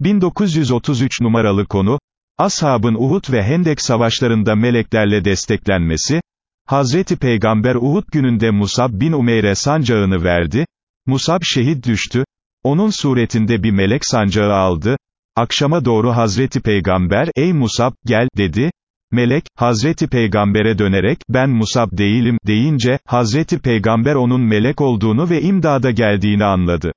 1933 numaralı konu, Ashabın Uhud ve Hendek savaşlarında meleklerle desteklenmesi, Hazreti Peygamber Uhud gününde Musab bin Umeyr'e sancağını verdi, Musab şehit düştü, onun suretinde bir melek sancağı aldı, akşama doğru Hazreti Peygamber, ey Musab, gel, dedi, melek, Hazreti Peygamber'e dönerek, ben Musab değilim, deyince, Hazreti Peygamber onun melek olduğunu ve imdada geldiğini anladı.